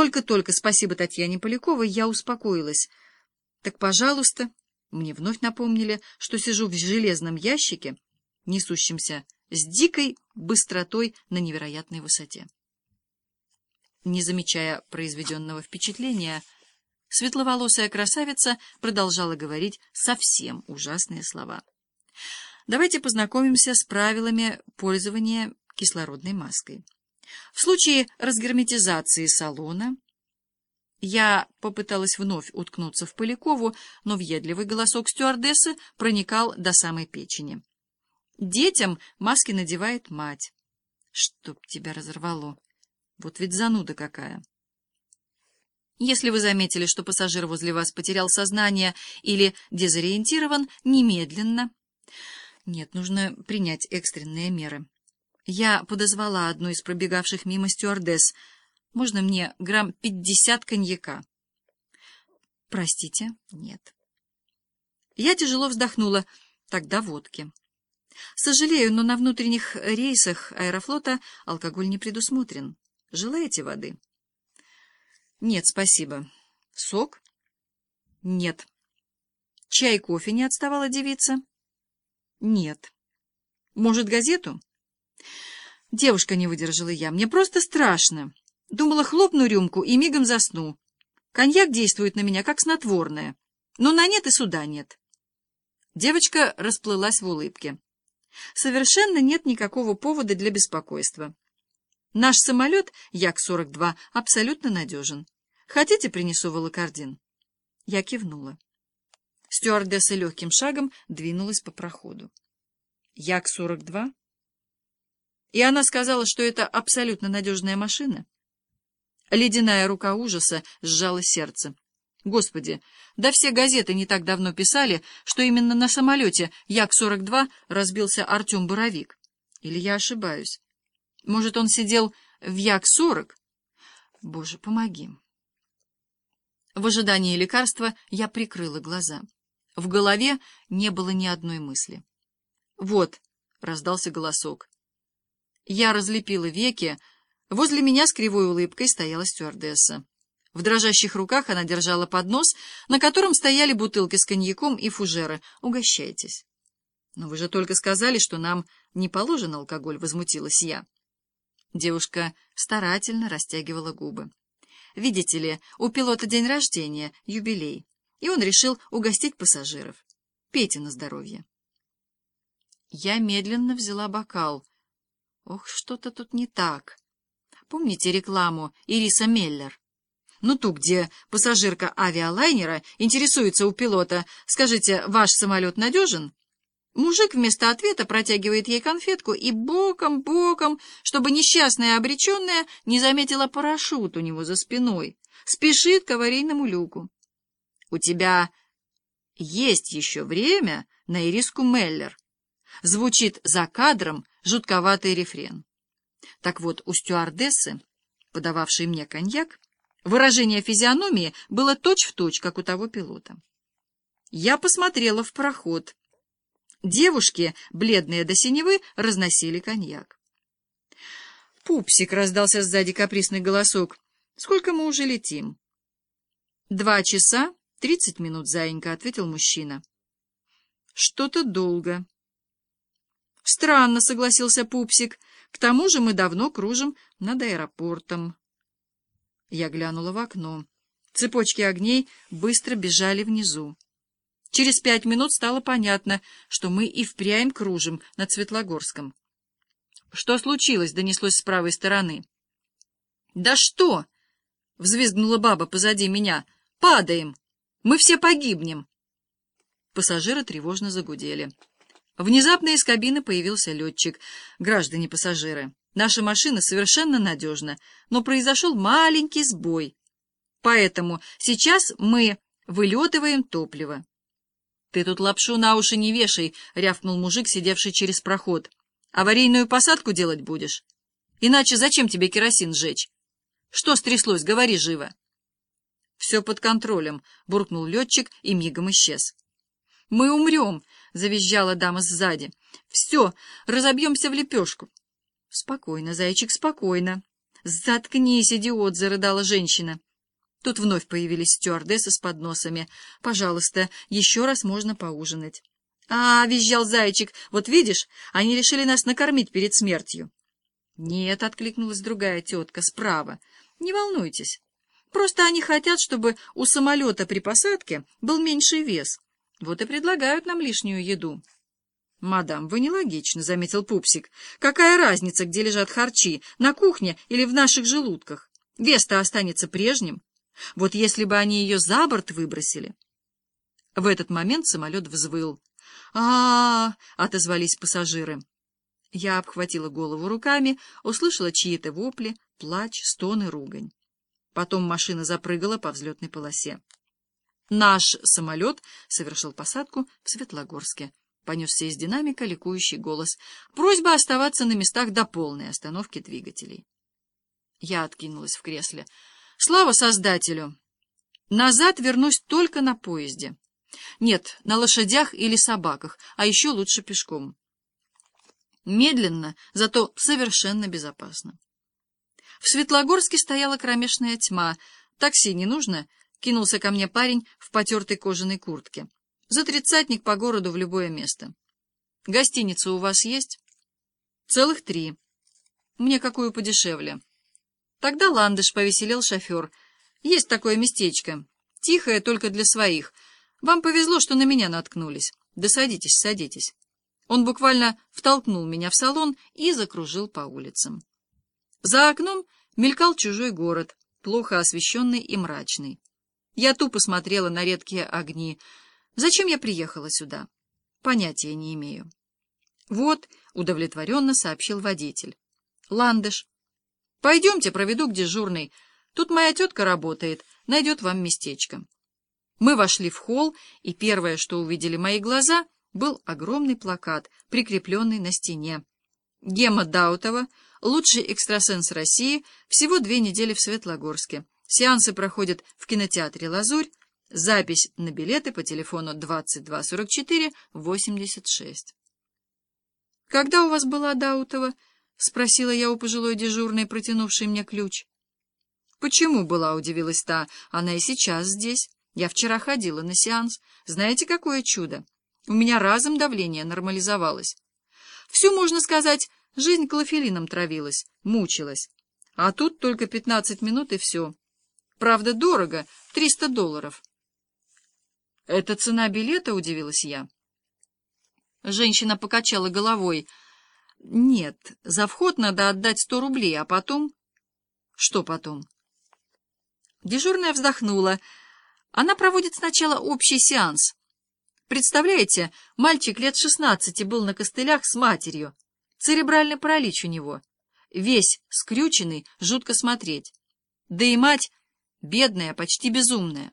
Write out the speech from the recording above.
Только-только спасибо Татьяне Поляковой я успокоилась. Так, пожалуйста, мне вновь напомнили, что сижу в железном ящике, несущемся с дикой быстротой на невероятной высоте. Не замечая произведенного впечатления, светловолосая красавица продолжала говорить совсем ужасные слова. Давайте познакомимся с правилами пользования кислородной маской. В случае разгерметизации салона я попыталась вновь уткнуться в Полякову, но въедливый голосок стюардессы проникал до самой печени. Детям маски надевает мать. Чтоб тебя разорвало. Вот ведь зануда какая. Если вы заметили, что пассажир возле вас потерял сознание или дезориентирован, немедленно. Нет, нужно принять экстренные меры. Я подозвала одну из пробегавших мимо стюардесс. «Можно мне грамм пятьдесят коньяка?» «Простите, нет». Я тяжело вздохнула. «Тогда водки». «Сожалею, но на внутренних рейсах аэрофлота алкоголь не предусмотрен. Желаете воды?» «Нет, спасибо. Сок?» «Нет». «Чай, кофе?» — не отставала девица. «Нет». «Может, газету?» Девушка не выдержала я. Мне просто страшно. Думала, хлопну рюмку и мигом засну. Коньяк действует на меня, как снотворное. Но на нет и суда нет. Девочка расплылась в улыбке. Совершенно нет никакого повода для беспокойства. Наш самолет Як-42 абсолютно надежен. Хотите, принесу волокордин? Я кивнула. Стюардесса легким шагом двинулась по проходу. Як-42? И она сказала, что это абсолютно надежная машина. Ледяная рука ужаса сжала сердце. Господи, да все газеты не так давно писали, что именно на самолете Як-42 разбился Артем Боровик. Или я ошибаюсь? Может, он сидел в Як-40? Боже, помоги. В ожидании лекарства я прикрыла глаза. В голове не было ни одной мысли. «Вот», — раздался голосок, я разлепила веки. Возле меня с кривой улыбкой стояла стюардесса. В дрожащих руках она держала поднос, на котором стояли бутылки с коньяком и фужеры. «Угощайтесь». «Но вы же только сказали, что нам не положен алкоголь», — возмутилась я. Девушка старательно растягивала губы. «Видите ли, у пилота день рождения, юбилей, и он решил угостить пассажиров. Пейте на здоровье». Я медленно взяла бокал — Ох, что-то тут не так. Помните рекламу Ириса Меллер? Ну, ту, где пассажирка авиалайнера интересуется у пилота, скажите, ваш самолет надежен? Мужик вместо ответа протягивает ей конфетку и боком-боком, чтобы несчастная обреченная не заметила парашют у него за спиной, спешит к аварийному люку. У тебя есть еще время на Ириску Меллер. Звучит за кадром жутковатый рефрен. Так вот, у стюардессы, подававшей мне коньяк, выражение физиономии было точь-в-точь, точь, как у того пилота. Я посмотрела в проход. Девушки, бледные до синевы, разносили коньяк. «Пупсик!» — раздался сзади капризный голосок. «Сколько мы уже летим?» «Два часа тридцать минут, заинька», — ответил мужчина. «Что-то долго». Странно, согласился Пупсик. К тому же мы давно кружим над аэропортом. Я глянула в окно. Цепочки огней быстро бежали внизу. Через пять минут стало понятно, что мы и впрямь кружим над Светлогорском. «Что случилось?» — донеслось с правой стороны. «Да что?» — взвизгнула баба позади меня. «Падаем! Мы все погибнем!» Пассажиры тревожно загудели. Внезапно из кабины появился летчик. Граждане пассажиры, наша машина совершенно надежна, но произошел маленький сбой. Поэтому сейчас мы вылетываем топливо. — Ты тут лапшу на уши не вешай, — рявкнул мужик, сидевший через проход. — Аварийную посадку делать будешь? Иначе зачем тебе керосин сжечь? Что стряслось? Говори живо. — Все под контролем, — буркнул летчик и мигом исчез. — Мы умрем, — завизжала дама сзади. — Все, разобьемся в лепешку. — Спокойно, зайчик, спокойно. «Заткнись, идиот!» — зарыдала женщина. Тут вновь появились стюардессы с подносами. «Пожалуйста, еще раз можно поужинать». «А, — визжал зайчик, — вот видишь, они решили нас накормить перед смертью». «Нет», — откликнулась другая тетка справа, — «не волнуйтесь. Просто они хотят, чтобы у самолета при посадке был меньший вес. Вот и предлагают нам лишнюю еду». «Мадам, вы нелогично», — заметил Пупсик. «Какая разница, где лежат харчи, на кухне или в наших желудках? Вес-то останется прежним. Вот если бы они ее за борт выбросили». В этот момент самолет взвыл. а, отозвались пассажиры. Я обхватила голову руками, услышала чьи-то вопли, плач, стоны, ругань. Потом машина запрыгала по взлетной полосе. Наш самолет совершил посадку в Светлогорске. Понесся из динамика ликующий голос. Просьба оставаться на местах до полной остановки двигателей. Я откинулась в кресле. Слава Создателю! Назад вернусь только на поезде. Нет, на лошадях или собаках, а еще лучше пешком. Медленно, зато совершенно безопасно. В Светлогорске стояла кромешная тьма. Такси не нужно, кинулся ко мне парень в потертой кожаной куртке. За тридцатник по городу в любое место. Гостиница у вас есть? Целых три. Мне какую подешевле. Тогда ландыш повеселел шофер. Есть такое местечко. Тихое, только для своих. Вам повезло, что на меня наткнулись. Да садитесь, садитесь. Он буквально втолкнул меня в салон и закружил по улицам. За окном мелькал чужой город, плохо освещенный и мрачный. Я тупо смотрела на редкие огни, Зачем я приехала сюда? Понятия не имею. Вот, удовлетворенно сообщил водитель. Ландыш. Пойдемте, проведу к дежурной. Тут моя тетка работает, найдет вам местечко. Мы вошли в холл, и первое, что увидели мои глаза, был огромный плакат, прикрепленный на стене. Гема Даутова, лучший экстрасенс России, всего две недели в Светлогорске. Сеансы проходят в кинотеатре «Лазурь», Запись на билеты по телефону 2244-86. «Когда у вас была Даутова?» — спросила я у пожилой дежурной, протянувшей мне ключ. «Почему была?» — удивилась та. «Она и сейчас здесь. Я вчера ходила на сеанс. Знаете, какое чудо? У меня разом давление нормализовалось. Всю, можно сказать, жизнь клофелином травилась, мучилась. А тут только пятнадцать минут и все. Правда, дорого — триста долларов». «Это цена билета?» — удивилась я. Женщина покачала головой. «Нет, за вход надо отдать сто рублей, а потом...» «Что потом?» Дежурная вздохнула. «Она проводит сначала общий сеанс. Представляете, мальчик лет шестнадцати был на костылях с матерью. Церебральный паралич у него. Весь скрюченный, жутко смотреть. Да и мать бедная, почти безумная.